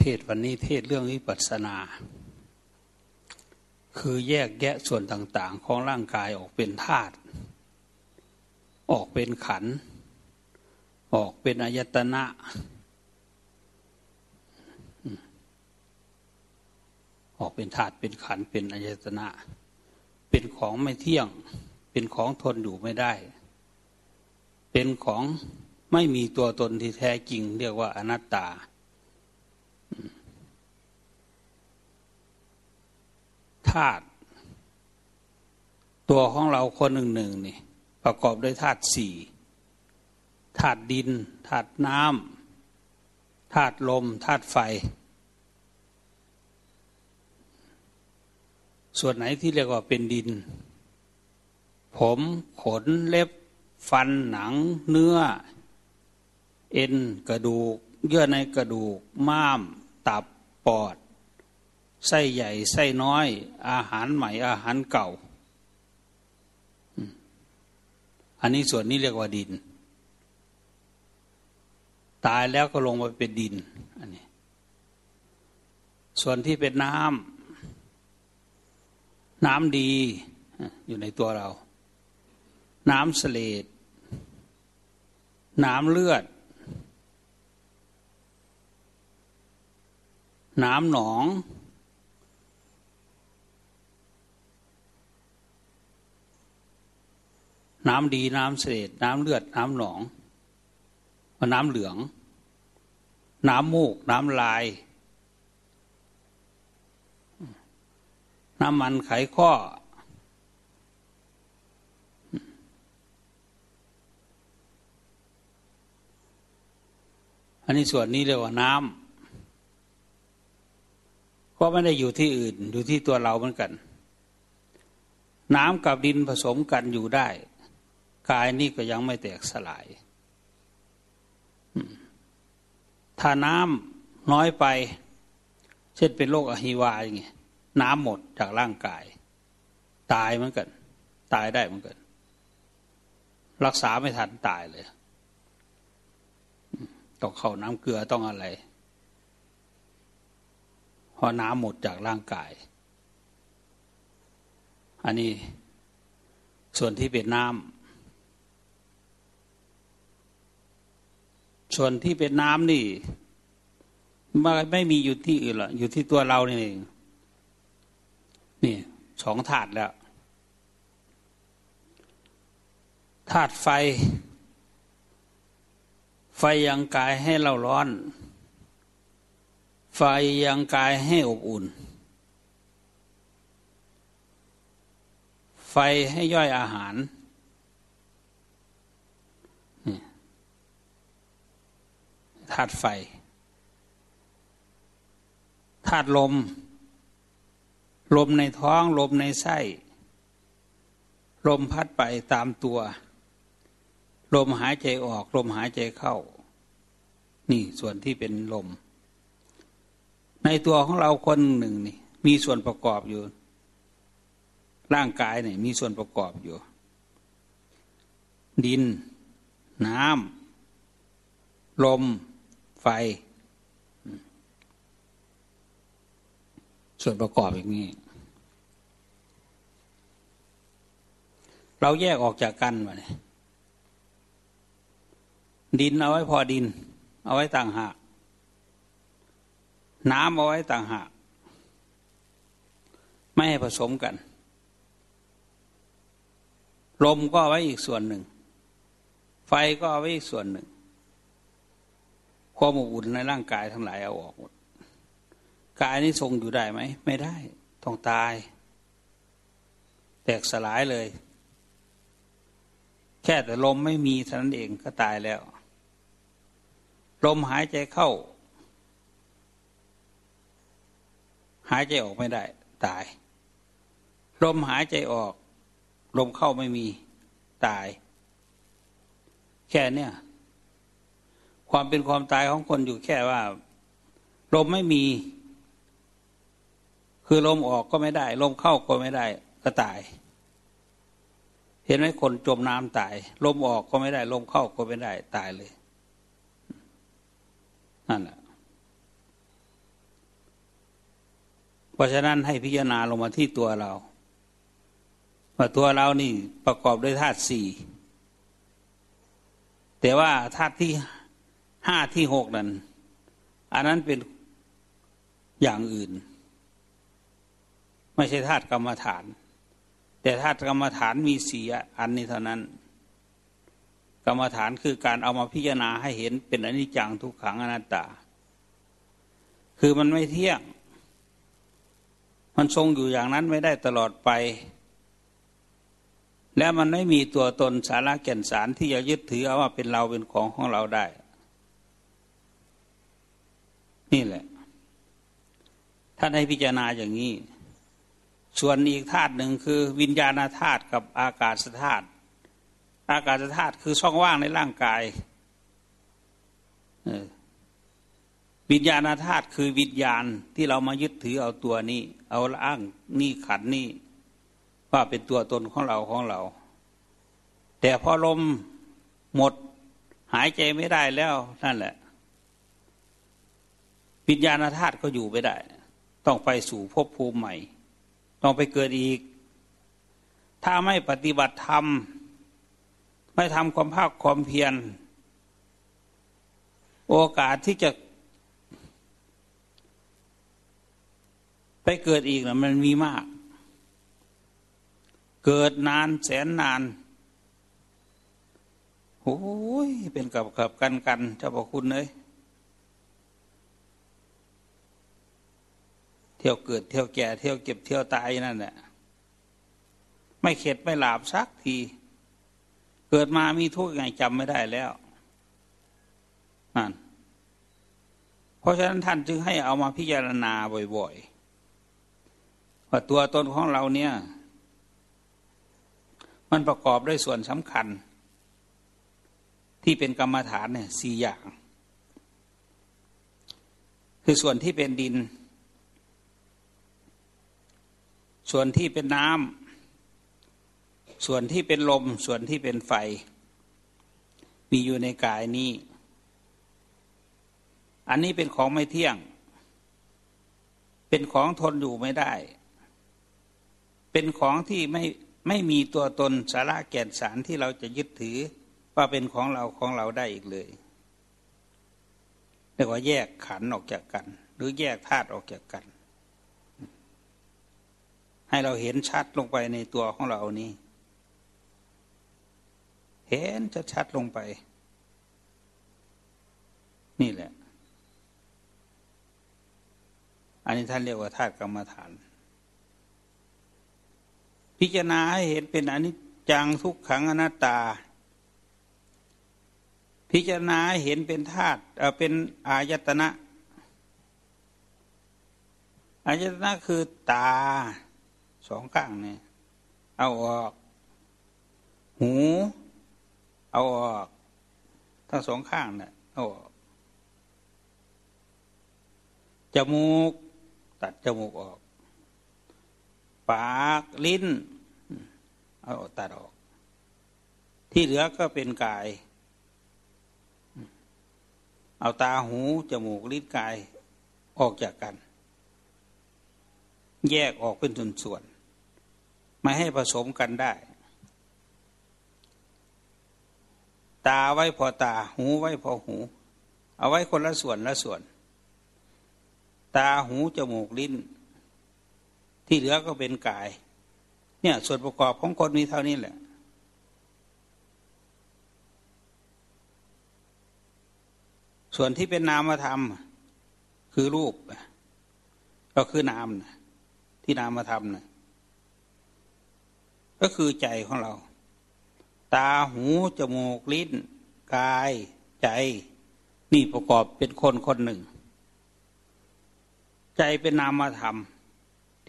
เทศวันนี้เทศเรื่องวิปัสสนา คือแยกแยะส่วนต่างๆ ของร่างกายออกเป็นธาตุออกเป็นขัน ออกเป็นอายตนะ ออกเป็นธาตุเป็นขันเป็นอายตนะ เป็นของไม่เที่ยง เป็นของทนอยู่ไม่ได้ เป็นของไม่มีตัวตนที่แท้จริง เรียกว่าอนัตตา ธาตุตัวของเราคนหนึ่งหนึ่งนี่ประกอบด้วยธาตุสี่ธาตุดินธาตุน้ำธาตุลมธาตุไฟ ส่วนไหนที่เรียกว่าเป็นดิน ผมขนเล็บ ฟันหนัง เนื้อ เอ็นกระดูก เยื่อในกระดูก ม้าม ตับปอด ไส้ใหญ่ไส้น้อย อาหารใหม่อาหารเก่า อันนี้ส่วนนี้เรียกว่าดิน ตายแล้วก็ลงมาเป็นดินอันนี้ ส่วนที่เป็นน้ำน้ำดีอยู่ในตัวเรา น้ำเสลดน้ำเลือด น้ำหนอง น้ำดีน้ำเสดน้ำเลือดน้ำหนอง น้ำเหลือง น้ำมูก น้ำลาย น้ำมันไขข้อ อันนี้ส่วนนี้เรียกว่าน้ำก็ไม่ได้อยู่ที่อื่นอยู่ที่ตัวเราเหมือนกันน้ำกับดินผสมกันอยู่ได้ กายนี่ก็ยังไม่แตกสลาย ถ้าน้ำน้อยไป เช่นเป็นโรคอหิวาอย่างเงี้ยน้ำหมดจากร่างกาย ตายเหมือนกัน ตายได้เหมือนกัน รักษาไม่ทันตายเลย ต้องเข้าน้ำเกลือต้องอะไรเพราะน้ำหมดจากร่างกาย อันนี้ส่วนที่เป็นน้ำ ส่วนที่เป็นน้ำนี่ไม่ไม่มีอยู่ที่อื่นหรอกอยู่ที่ตัวเรานี่เองนี่สองถาดแล้วธาตุไฟ ไฟยังกายให้เราร้อน ไฟยังกายให้อบอุ่น ไฟให้ย่อยอาหาร ธาตุไฟธาตุลม ลมในท้อง ลมในไส้ ลมพัดไปตามตัว ลมหายใจออก ลมหายใจเข้า นี่ส่วนที่เป็นลม ในตัวของเราคนหนึ่งนี่ มีส่วนประกอบอยู่ ร่างกายเนี่ยมีส่วนประกอบอยู่ ดิน น้ำลม ไฟ ส่วนประกอบอย่างนี้ เราแยกออกจากกันมาเนี่ยดินเอาไว้พอดิน เอาไว้ต่างหากน้ำเอาไว้ต่างหากไม่ให้ผสมกัน ลมก็เอาไว้อีกส่วนหนึ่ง ไฟก็เอาไว้อีกส่วนหนึ่ง ความอบอุ่นในร่างกายทั้งหลายเอาออกหมดกายนี้ทรงอยู่ได้ไหม ไม่ได้ ต้องตาย แตกสลายเลย แค่แต่ลมไม่มีเท่านั้นเองก็ตายแล้ว ลมหายใจเข้า หายใจออกไม่ได้ ตาย ลมหายใจออก ลมเข้าไม่มี ตาย แค่เนี้ย ความเป็นความตายของคนอยู่แค่ว่า ลมไม่มี คือลมออกก็ไม่ได้ ลมเข้าก็ไม่ได้ ก็ตาย เห็นไหมคนจมน้ำตาย ลมออกก็ไม่ได้ ลมเข้าก็ไม่ได้ ตายเลยนั่นแหละเพราะฉะนั้นให้พิจารณาลงมาที่ตัวเราว่าตัวเรานี่ประกอบด้วยธาตุสี่แต่ว่าธาตุที่ ห้าที่หกนั้น อันนั้นเป็นอย่างอื่น ไม่ใช่ธาตุกรรมฐาน แต่ธาตุกรรมฐานมีสีอันนี้เท่านั้น กรรมฐานคือการเอามาพิจารณาให้เห็นเป็นอนิจจังทุกขังอนัตตา คือมันไม่เที่ยง มันทรงอยู่อย่างนั้นไม่ได้ตลอดไป และมันไม่มีตัวตนสาระแก่นสารที่จะยึดถือเอาว่าเป็นเราเป็นของของเราได้ นี่แหละ ท่านให้พิจารณาอย่างนี้ ส่วนอีกธาตุหนึ่งคือวิญญาณธาตุกับอากาศธาตุอากาศธาตุคือช่องว่างในร่างกายวิญญาณธาตุคือวิญญาณที่เรามายึดถือเอาตัวนี้ เอาอ้างนี่ขันนี่ว่าเป็นตัวตนของเราของเรา แต่พอลมหมดหายใจไม่ได้แล้วนั่นแหละ วิญญาณธาตุก็อยู่ไม่ได้ ต้องไปสู่ภพภูมิใหม่ ต้องไปเกิดอีก ถ้าไม่ปฏิบัติธรรม ไม่ทำความภาคความเพียร โอกาสที่จะไปเกิดอีกนะมันมีมาก เกิดนานแสนนานโอ้ยเป็นกับกับกันกันเจ้าพระคุณเลย เที่ยวเกิดเที่ยวแก่เที่ยวเก็บเที่ยวตายนั่นแหละไม่เข็ดไม่หลาบสักที เกิดมามีทุกข์ไงจำไม่ได้แล้วนั่นเพราะฉะนั้นท่านจึงให้เอามาพิจารณาบ่อยๆว่าตัวตนของเราเนี่ย มันประกอบด้วยส่วนสำคัญ ที่เป็นกรรมฐานเนี่ยสี่อย่าง คือส่วนที่เป็นดิน ส่วนที่เป็นน้ำส่วนที่เป็นลม ส่วนที่เป็นไฟ มีอยู่ในกายนี้ อันนี้เป็นของไม่เที่ยง เป็นของทนอยู่ไม่ได้ เป็นของที่ไม่ไม่มีตัวตนสาระแก่นสารที่เราจะยึดถือว่าเป็นของเราของเราได้อีกเลยเรียกว่าแยกขันออกจากกัน หรือแยกธาตุออกจากกัน ให้เราเห็นชัดลงไปในตัวของเรานี้เห็นจะชัดลงไป นี่แหละ อันนี้ท่านเรียกว่าธาตุกรรมฐาน พิจารณาให้เห็นเป็นอนิจจังทุกขังอนัตตา พิจารณาเห็นเป็นธาตุเป็นอายตนะอายตนะคือตา สองข้างเนี่ยเอาออก หู เอาออก ทั้งสองข้างเนี่ยเอาออกจมูก ตัดจมูกออก ปากลิ้น เอาตัดออก ที่เหลือก็เป็นกาย เอาตาหูจมูกลิ้นกายออกจากกัน แยกออกเป็นส่วน ไม่ให้ผสมกันได้ ตาไว้พอตา หูไว้พอหู เอาไว้คนละส่วนละส่วน ตาหูจมูกลิ้น ที่เหลือก็เป็นกาย เนี่ยส่วนประกอบของคนมีเท่านี้แหละส่วนที่เป็นนามธรรม คือรูป ก็คือนามนะที่นามธรรมนะ ก็คือใจของเรา ตาหูจมูกลิ้น กายใจ นี่ประกอบเป็นคนคนหนึ่ง ใจเป็นนามธรรม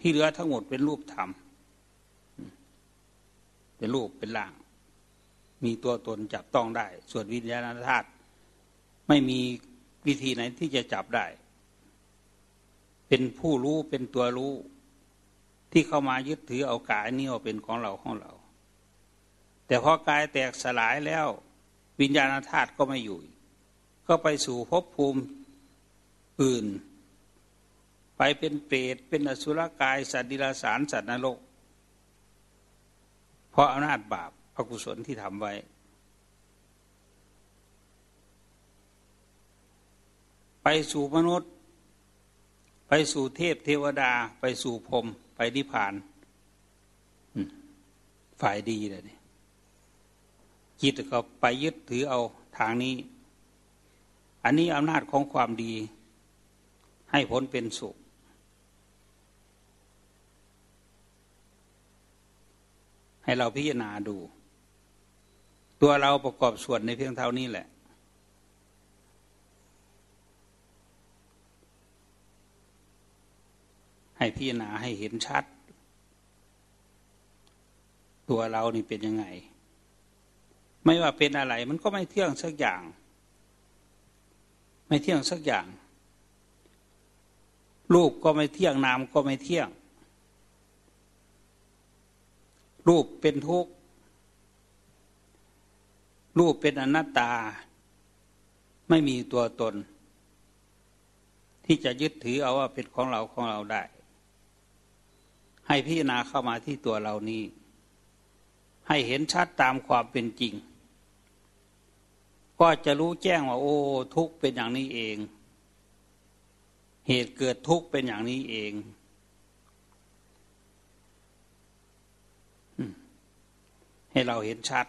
ที่เหลือทั้งหมดเป็นรูปธรรม เป็นรูปเป็นร่าง มีตัวตนจับต้องได้ ส่วนวิญญาณธาตุไม่มีวิธีไหนที่จะจับได้ เป็นผู้รู้เป็นตัวรู้ ที่เข้ามายึดถือเอากายนี้เอาเป็นของเราของเรา แต่พอกายแตกสลายแล้ววิญญาณธาตุก็ไม่อยู่ ก็ไปสู่ภพภูมิอื่น ไปเป็นเปรตเป็นอสุรกาย สัตว์ดิลสารสัตว์นรก เพราะอำนาจบาปอกุศลที่ทำไว้ ไปสู่มนุษย์ ไปสู่เทพเทวดาไปสู่พรม นิพพานฝ่ายดีเลยนี่จิตก็ไปยึดถือเอาทางนี้ อันนี้อำนาจของความดี ให้ผลเป็นสุข ให้เราพิจารณาดู ตัวเราประกอบส่วนในเพียงเท่านี้แหละ ให้พิจารณาให้เห็นชัด ตัวเรานี่เป็นยังไง ไม่ว่าเป็นอะไร มันก็ไม่เที่ยงสักอย่าง ไม่เที่ยงสักอย่าง รูปก็ไม่เที่ยงนามก็ไม่เที่ยง รูปเป็นทุกข์รูปเป็นอนัตตา ไม่มีตัวตน ที่จะยึดถือเอาว่าเป็นของเราของเราได้ ให้พิจารณาเข้ามาที่ตัวเรานี้ ให้เห็นชัดตามความเป็นจริง ก็จะรู้แจ้งว่า โอ้ ทุกเป็นอย่างนี้เอง เหตุเกิดทุกเป็นอย่างนี้เองให้เราเห็นชัด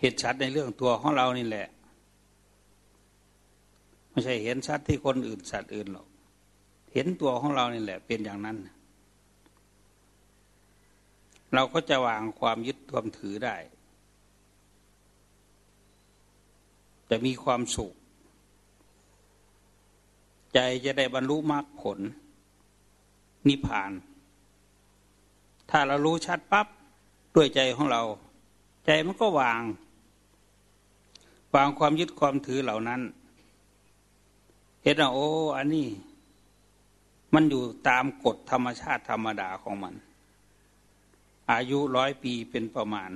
เห็นชัดในเรื่องตัวของเรานี่แหละ ไม่ใช่เห็นชัดที่คนอื่นสัตว์อื่นหรอก เห็นตัวของเรานี่แหละ เป็นอย่างนั้น เราก็จะวางความยึดความถือได้ จะมีความสุข ใจจะได้บรรลุมรรคผล นิพพาน ถ้าเรารู้ชัดปับ๊บด้วยใจของเรา ใจมันก็วาง วางความยึดความถือเหล่านั้น เห็นว่าโอ้อันนี้ มันอยู่ตามกฎธรรมชาติธรรมดาของมัน อายุร้อยปีเป็นประมาณ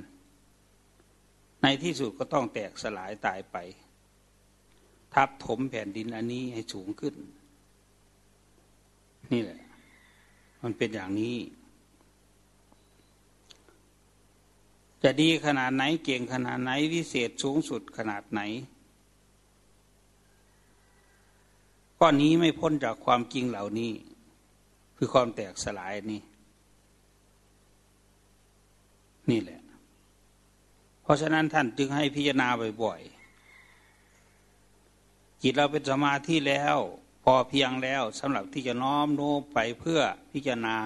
ในที่สุดก็ต้องแตกสลายตายไป ทับถมแผ่นดินอันนี้ให้สูงขึ้น นี่แหละ มันเป็นอย่างนี้จะดีขนาดไหนเก่งขนาดไหนวิเศษสูงสุดขนาดไหน ก็นี้ไม่พ้นจากความจริงเหล่านี้ คือความแตกสลายนี่นี่แหละ เพราะฉะนั้นท่านจึงให้พิจารณาบ่อยๆจิตเราเป็นสมาธิแล้ว พอเพียงแล้วสำหรับที่จะน้อมโน้มไปเพื่อพิจารณา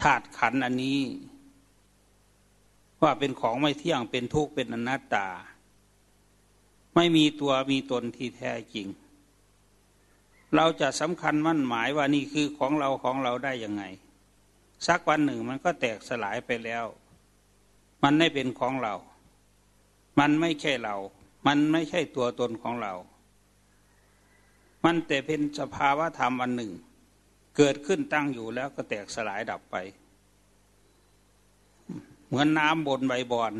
ธาตุขันอันนี้ ว่าเป็นของไม่เที่ยงเป็นทุกข์เป็นอนัตตา ไม่มีตัวมีตนที่แท้จริง เราจะสำคัญมั่นหมายว่านี่คือของเราของเราได้ยังไง สักวันหนึ่งมันก็แตกสลายไปแล้ว มันไม่เป็นของเรา มันไม่ใช่เรา มันไม่ใช่ตัวตนของเรา มันแต่เป็นสภาวะธรรมอันหนึ่ง เกิดขึ้นตั้งอยู่แล้วก็แตกสลายดับไป เหมือนน้ำบนใบบอน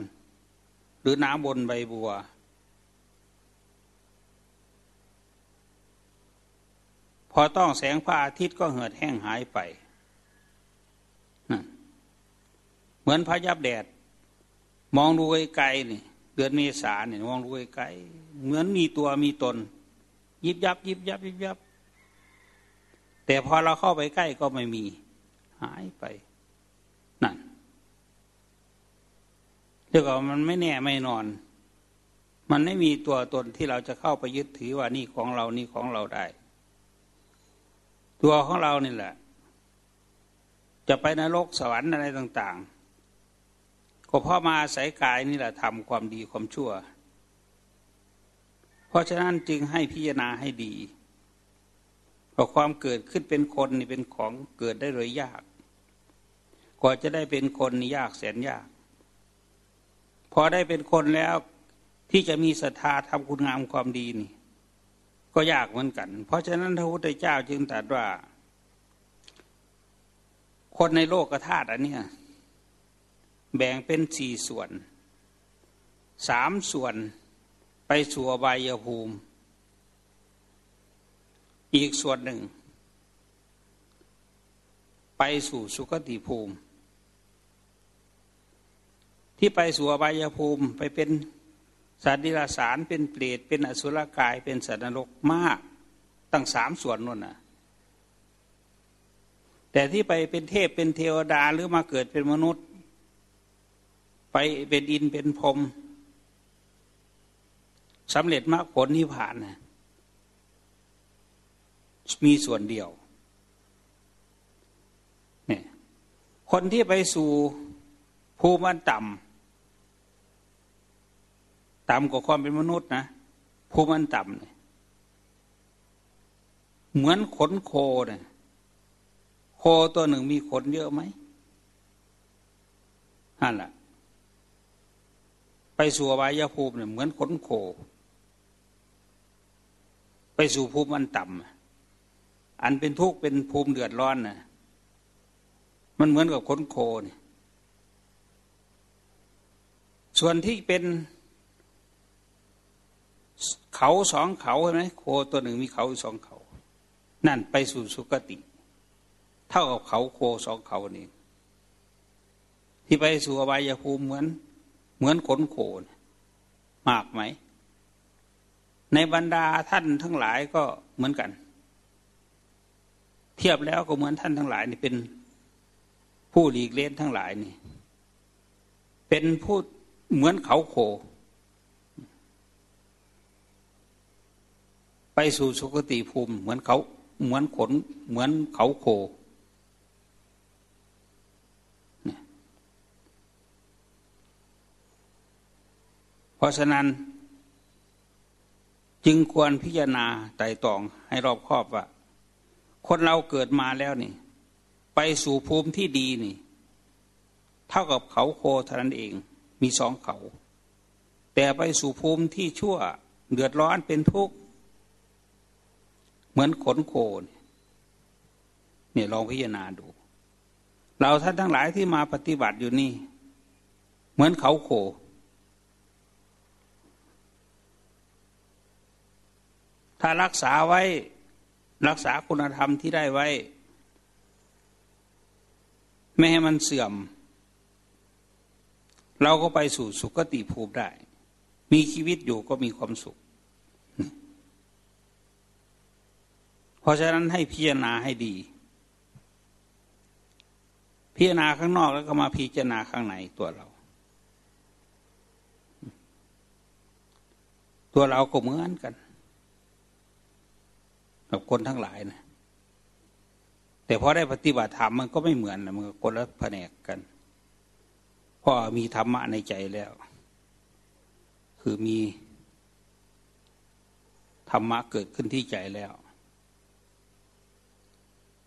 หรือน้ำบนใบบัว พอต้องแสงพระอาทิตย์ก็เหือดแห้งหายไปเหมือนพระยับแดด มองดูไกลๆนี่เดือนเมษาเนี่ยมองดูไกลๆเหมือนมีตัวมีตน ยิบยับ ยิบยับยิบยับ แต่พอเราเข้าไปใกล้ก็ไม่มีหายไปนั่นเรียกว่ามันไม่แน่ไม่นอน มันไม่มีตัวตนที่เราจะเข้าไปยึดถือว่านี่ของเรานี่ของเราได้ ตัวของเรานี่แหละ จะไปนรกสวรรค์อะไรต่าง ๆ ก็เพราะมาอาศัยกายนี่แหละทำความดีความชั่ว เพราะฉะนั้นจึงให้พิจารณาให้ดีเพราะความเกิดขึ้นเป็นคนนี่เป็นของเกิดได้เลยยากกว่าจะได้เป็นคนนี่ยากแสนยาก พอได้เป็นคนแล้วที่จะมีศรัทธาทำคุณงามความดีนี่ ก็ยากเหมือนกัน เพราะฉะนั้นพระพุทธเจ้าจึงตรัสว่า คนในโลกธาตุอันนี้แบ่งเป็นสี่ส่วนสามส่วนไปสู่อบายภูมิ อีกส่วนหนึ่ง ไปสู่สุคติภูมิ ที่ไปสู่อบายภูมิไปเป็น สัตว์ดิลสารเป็นเปรตเป็นอสุรกายเป็นสัตว์นรกมากตั้งสามส่วนนู่นน่ะ แต่ที่ไปเป็นเทพเป็นเทวดาหรือมาเกิดเป็นมนุษย์ ไปเป็นอินเป็นพรมสำเร็จมากผลนิพพานนะมีส่วนเดียวเนี่ยคนที่ไปสู่ภูมิอันต่ำ ต่ำกว่าความเป็นมนุษย์นะภูมิอันต่ำเนี่ยเหมือนขนโคเนี่ยโคตัวหนึ่งมีขนเยอะไหมนั่นแหละไปสู่วายภูมิเนี่ยเหมือนขนโค ไปสู่ภูมิอันต่ำอันเป็นทุกข์เป็นภูมิเดือดร้อนน่ะมันเหมือนกับขนโคเนี่ยส่วนที่เป็น เขาสองเขาใช่ไหมโคตัวหนึ่งมีเขาสองเขา นั่นไปสู่สุคติ เท่ากับเขาโคสองเขานี่ที่ไปสู่อบายภูมิเหมือน เหมือนขนโขนมากไหม ในบรรดาท่านทั้งหลายก็เหมือนกัน เทียบแล้วก็เหมือนท่านทั้งหลายนี่เป็นผู้หลีกเล่นทั้งหลายนี่ เป็นผู้เหมือนเขาโค ไปสู่สุคติภูมิ เหมือนเขาเหมือนขน เหมือนเขาโคเพราะฉะนั้น จึงควรพิจารณาไต่ตองให้รอบคอบว่า คนเราเกิดมาแล้วนี่ ไปสู่ภูมิที่ดีนี่ เท่ากับเขาโคเท่านั้นเองมีสองเขา แต่ไปสู่ภูมิที่ชั่ว เดือดร้อนเป็นทุกข์ เหมือนขนโคเนี่ยลองพิจารณาดู เราท่านทั้งหลายที่มาปฏิบัติอยู่นี่ เหมือนเขาโคถ้ารักษาไว้รักษาคุณธรรมที่ได้ไว้ ไม่ให้มันเสื่อม เราก็ไปสู่สุคติภูมิได้ มีชีวิตอยู่ก็มีความสุข เพ ราะฉะนั้นให้พิจารณาให้ดี พิจารณาข้างนอกแล้วก็มาพิจารณาข้างในตัวเรา ตัวเราก็เหมือนกันกับคนทั้งหลายนะแต่พอได้ปฏิบัติธรรมมันก็ไม่เหมือนนะมันก็คนละแผนกกันเพราะมีธรรมะในใจแล้ว คือมีธรรมะเกิดขึ้นที่ใจแล้ว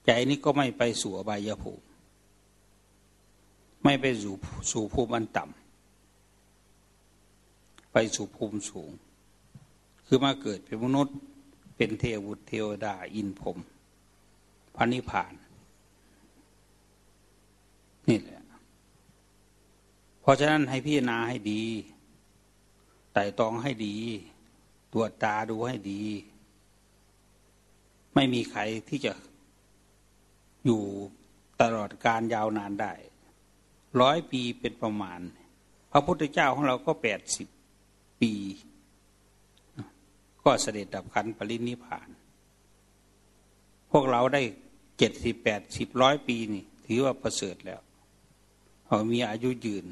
ใจนี้ก็ไม่ไปสู่อบายภูมิไม่ไปสู่สู่ภูมิอันต่ำไปสู่ภูมิสูง คือมาเกิดเป็นมนุษย์ เป็นเทวุตเทวดาอินพรมพระนิพพาน นี่แหละ เพราะฉะนั้นให้พิจารณาให้ดีไต่ตองให้ดี ตรวจตาดูให้ดี ไม่มีใครที่จะ อยู่ตลอดการยาวนานได้ร้อยปีเป็นประมาณ พระพุทธเจ้าของเราก็แปดสิบปี ก็เสด็จดับขันปรินิพาน พวกเราได้เจ็ดสิบแปดสิบร้อยปีนี่ ถือว่าประเสริฐแล้วเขามีอายุยืน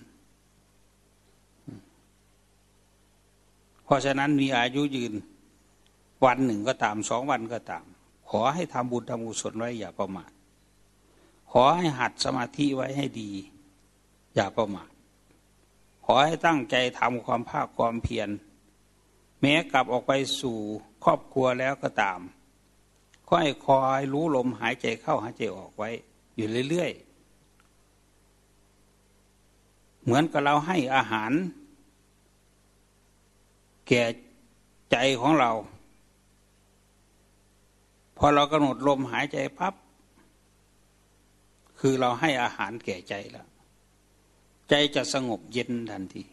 เพราะฉะนั้นมีอายุยืน วันหนึ่งก็ตามสองวันก็ตาม ขอให้ทำบุญทำกุศลไว้อย่าประมาท ขอให้หัดสมาธิไว้ให้ดี อย่าประมาทขอให้ตั้งใจทำความภาคความเพียรแม้กลับออกไปสู่ครอบครัวแล้วก็ตามก็ให้คอยรู้ลมหายใจเข้าหายใจออกไว้ อยู่เรื่อยๆ เหมือนกับเราให้อาหาร แก่ใจของเรา พอเรากำหนดลมหายใจพับ คือเราให้อาหารแก่ใจแล้ว ใจจะสงบเย็นทันที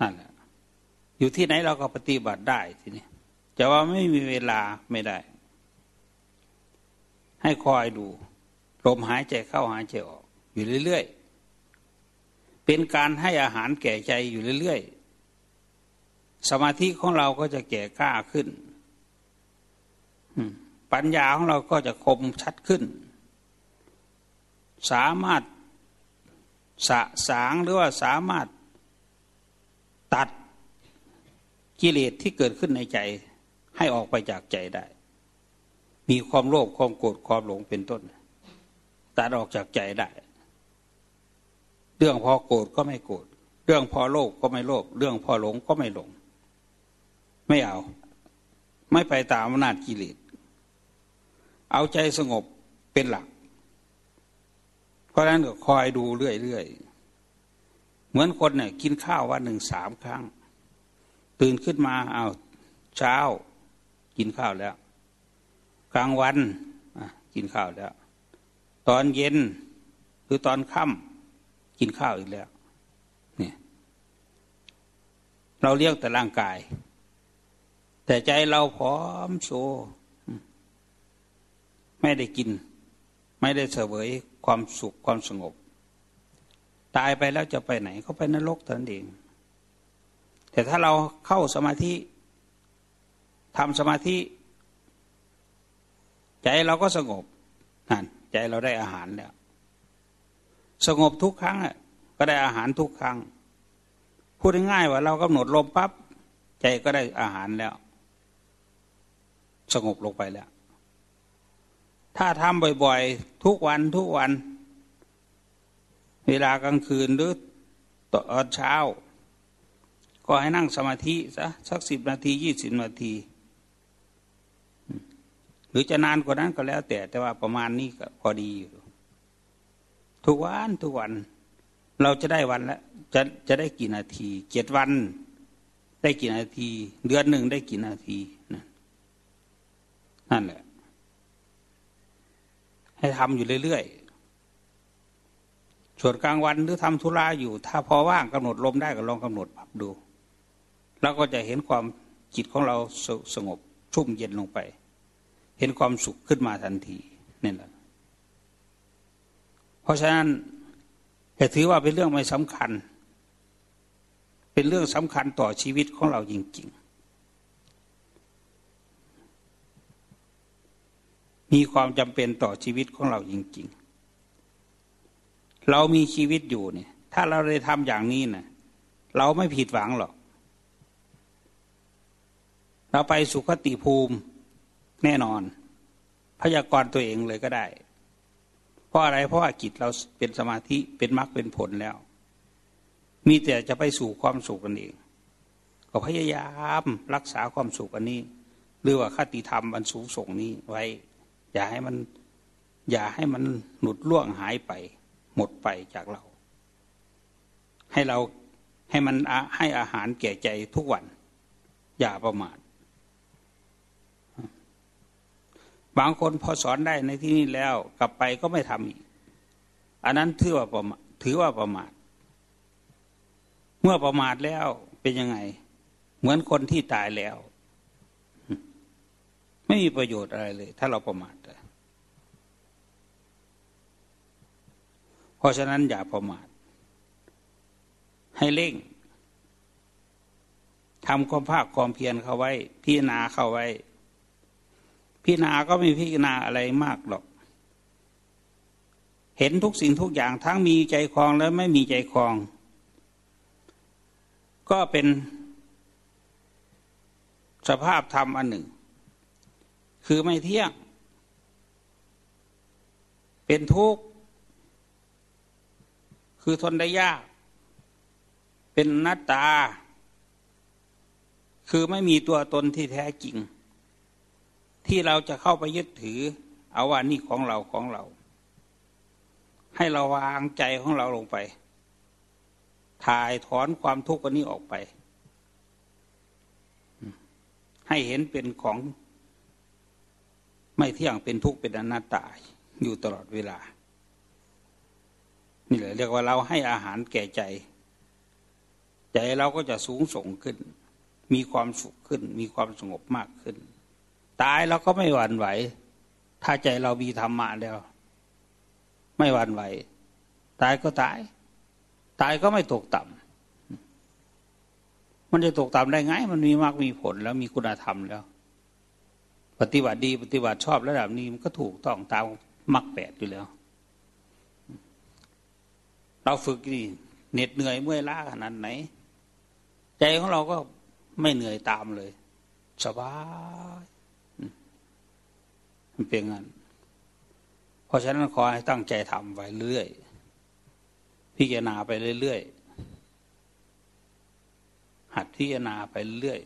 นั่นแหละอยู่ที่ไหนเราก็ปฏิบัติได้ทีนี้จะว่าไม่มีเวลาไม่ได้ ให้คอยดูลมหายใจเข้าหายใจออก อยู่เรื่อยๆ เป็นการให้อาหารแก่ใจอยู่เรื่อยๆ สมาธิของเราก็จะแก่กล้าขึ้น ปัญญาของเราก็จะคมชัดขึ้น สามารถสะสางหรือว่าสามารถตัดกิเลสที่เกิดขึ้นในใจ ให้ออกไปจากใจได้ มีความโลภความโกรธความหลงเป็นต้น ตัดออกจากใจได้ เรื่องพอโกรธก็ไม่โกรธเรื่องพอโลภก็ไม่โลภเรื่องพอหลงก็ไม่หลง ไม่เอา ไม่ไปตามอำนาจกิเลส เอาใจสงบเป็นหลัก เพราะฉะนั้นก็คอยดูเรื่อยๆ เหมือนคนเนี่ยกินข้าววันหนึ่งสามครั้ง ตื่นขึ้นมาเอาเช้ากินข้าวแล้ว กลางวันกินข้าวแล้ว ตอนเย็นหรือตอนค่ำกินข้าวอีกแล้วเนี่ยเราเรียกแต่ร่างกาย แต่ใจเราพร้อมโซ ไม่ได้กิน ไม่ได้เสวยความสุขความสงบ ตายไปแล้วจะไปไหนเขาไปนรกเท่านั้นเองแต่ถ้าเราเข้าสมาธิทำสมาธิ ใจเราก็สงบนั่นใจเราได้อาหารแล้ว สงบทุกครั้งก็ได้อาหารทุกครั้ง พูดง่ายๆว่าเรากำหนดลมปับ๊บใจก็ได้อาหารแล้ว สงบลงไปแล้ว ถ้าทำบ่อยๆ ทุกวันทุกวัน เวลากลางคืนหรือตอนเช้า ก็ให้นั่งสมาธิซะสักสิบนาทียี่สิบนาที หรือจะนานกว่านั้นก็แล้วแต่แต่ว่าประมาณนี้ก็พอดีอยู่ทุกวันทุกวัน เราจะได้วันละจะจะได้กี่นาทีเจ็ดวัน ได้กี่นาที เดือนหนึ่งได้กี่นาทีนั่นนั่นแหละ ให้ทำอยู่เรื่อยๆส่วนกลางวันหรือทำธุระอยู่ ถ้าพอว่างกำหนดลมได้ก็ลองกำหนดปรับดูเราก็จะเห็นความจิตของเราสสงบชุ่มเย็นลงไป เห็นความสุขขึ้นมาทันทีนี่แหละเพราะฉะนั้นถือว่าเป็นเรื่องไม่สำคัญ เป็นเรื่องสำคัญต่อชีวิตของเราจริง ๆ มีความจำเป็นต่อชีวิตของเราจริง ๆ เรามีชีวิตอยู่เนี่ย ถ้าเราได้ทำอย่างนี้นะเราไม่ผิดหวังหรอก เราไปสุขติภูมิแน่นอน พยากรณ์ตัวเองเลยก็ได้ เพราะอะไรเพราะว่าจิตเราเป็นสมาธิเป็นมรรคเป็นผลแล้ว มีแต่จะไปสู่ความสุขกันเอง ก็พยายามรักษาความสุขอันนี้ หรือว่าคติธรรมอันสูงส่งนี้ไว้ อย่าให้มัน อย่าให้มันหนุดล่วงหายไป หมดไปจากเรา ให้เราให้มันให้อาหารแก่ใจทุกวัน อย่าประมาทบางคนพอสอนได้ในที่นี้แล้วกลับไปก็ไม่ทำอีก อันนั้นถือว่าประมาทถือว่าประมาท เมื่อประมาทแล้วเป็นยังไง เหมือนคนที่ตายแล้ว ไม่มีประโยชน์อะไรเลย ถ้าเราประมาทเพราะฉะนั้นอย่าประมาท ให้เร่งทำความภาคความเพียรเข้าไว้ พิจารณาเข้าไว้ พิจารณาก็ไม่พิจารณาอะไรมากหรอก เห็นทุกสิ่งทุกอย่างทั้งมีใจคลองและไม่มีใจคลอง ก็เป็นสภาพธรรมอันหนึ่ง คือไม่เที่ยง เป็นทุกข์ คือทนได้ยาก เป็นนัตตา คือไม่มีตัวตนที่แท้จริง ที่เราจะเข้าไปยึดถือ เอาว่านี่ของเราของเรา ให้เราวางใจของเราลงไป ถ่ายถอนความทุกข์อันนี้ออกไป ให้เห็นเป็นของ ไม่เที่ยงเป็นทุกข์เป็นอนัตตาอยู่ตลอดเวลา นี่แหละเรียกว่าเราให้อาหารแก่ใจ ใจเราก็จะสูงส่งขึ้น มีความสุขขึ้น มีความสงบมากขึ้น ตายเราก็ไม่หวั่นไหว ถ้าใจเรามีธรรมะแล้ว ไม่หวั่นไหว ตายก็ตาย ตายก็ไม่ตกต่ำมันจะตกต่ำได้ไง มันมีมากมีผลแล้วมีคุณธรรมแล้ว ปฏิบัติดีปฏิบัติชอบระดับนี้มันก็ถูกต้องตามมรรคแปดอยู่แล้ว เราฝึกนี่เหน็ดเหนื่อยเมื่อยล้าขนาดไหน ใจของเราก็ไม่เหนื่อยตามเลย สบายมันเป็นงั้นเพราะฉะนั้นขอให้ตั้งใจทำไปเรื่อยพิจารณาไปเรื่อยๆหัดพิจารณาไปเรื่อย